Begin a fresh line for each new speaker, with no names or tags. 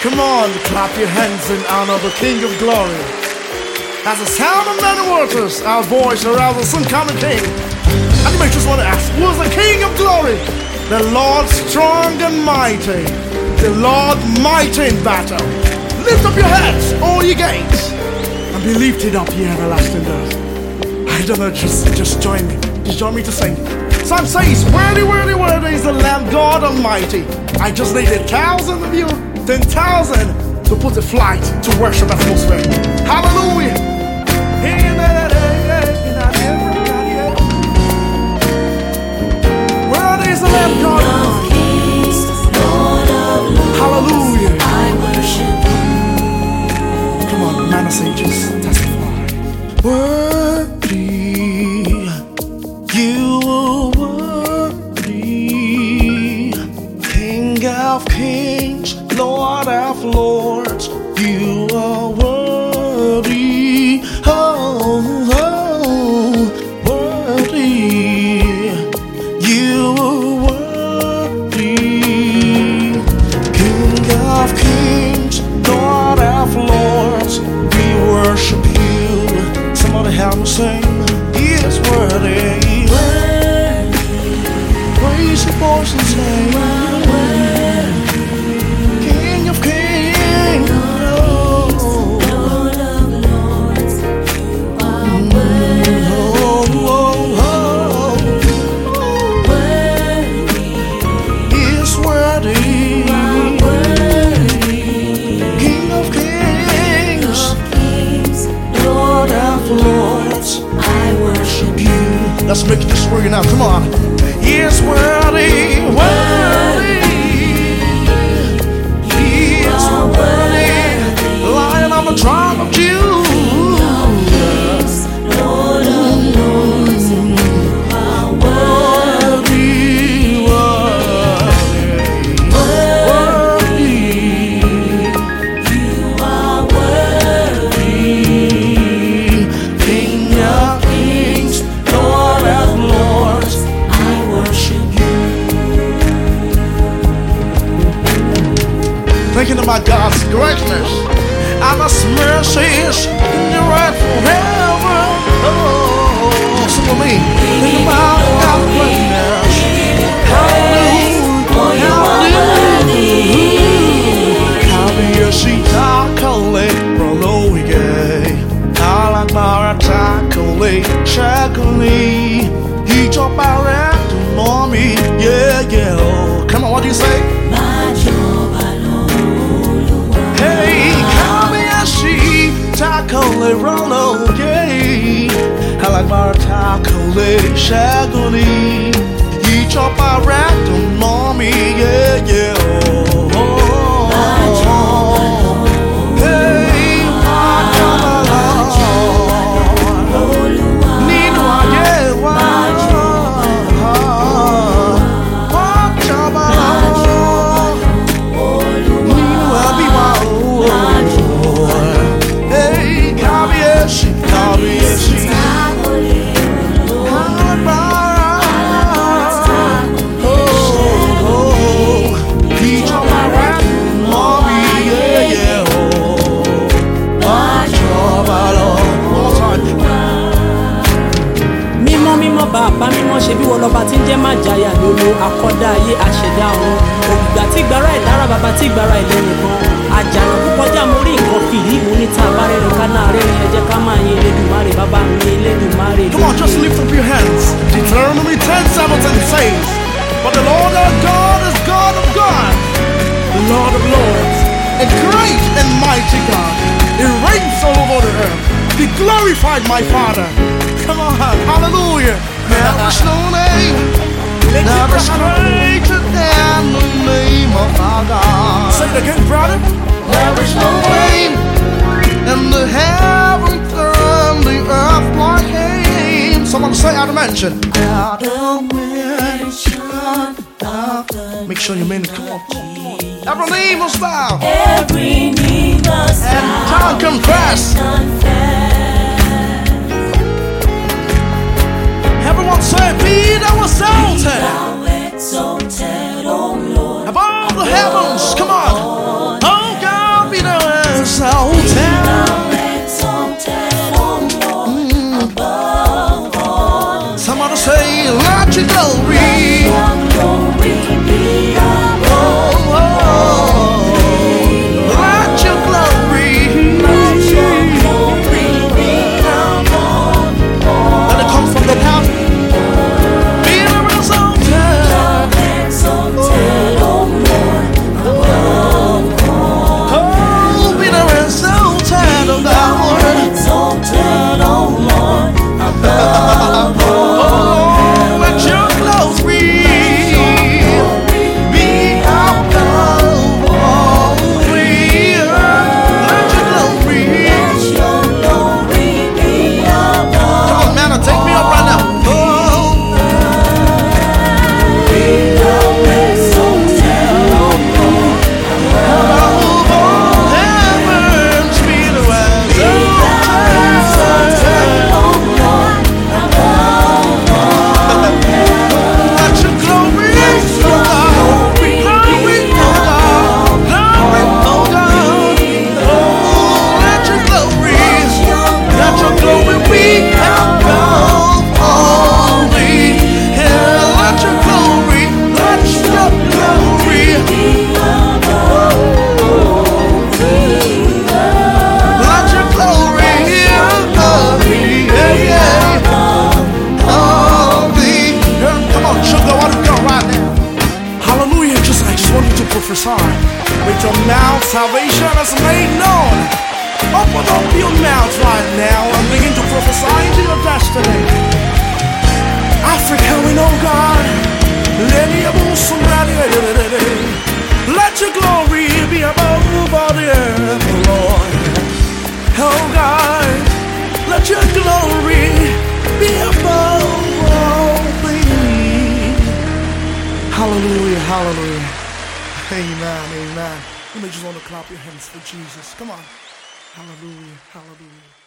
Come on, clap your hands in honor of the King of Glory. As the sound of many waters, our voice the sun coming King. And you may just want to ask, who is the King of Glory? The Lord strong and mighty. The Lord mighty in battle. Lift up your heads, all ye gates, and be lifted up, ye everlasting doors. I don't know, just just join me. Just join me to sing. Psalm says, Worthy, worthy, worthy is the Lamb God Almighty. I just need a thousand of you, ten thousand to put a flight to worship atmosphere. Hallelujah. Worthy is the Lamb God. Hallelujah. Come on, man of sages, testify. Worthy, you are worthy, King of kings, Lord Let's make this word now. Come on. He is Thinking about God's greatness and His mercies endure forever. Oh, sing with me. Think about God's ṣẹ́gun ní. Ìjọba rẹ̀
ṣe bí wọn lọ́ba tí ń jẹ́ lólo akọ́dá ayé àṣẹdá tí gbàrà ìdára bàbá tí gbàrà ilẹ̀ nìkan kọjá mo rí nǹkan ní tá a bá náà ká máa yin bàbá mi
Come on, just lift up your hands. Deuteronomy 10 17 says, But the Lord our God is God of God, the Lord of lords, a great and mighty God. He reigns all over the earth. Be glorified, my Father. Come on, hallelujah. There is no name that is greater than the name of our God. Say it again, brother. There is no name in the heavens and the earth like him. Someone say out of mention. Out of mention Make sure you mean it. Come on, come on, come on. Every knee must bow
every knee must
and
bow
tongue confess.
confess.
Prophesy. With your mouth, salvation is made known. Open up your mouth right now and begin to prophesy into your destiny. Africa, we know God. Let your glory be above all the earth, Lord. Oh God, let your glory Amen, amen. You may just want to clap your hands for Jesus. Come on. Hallelujah, hallelujah.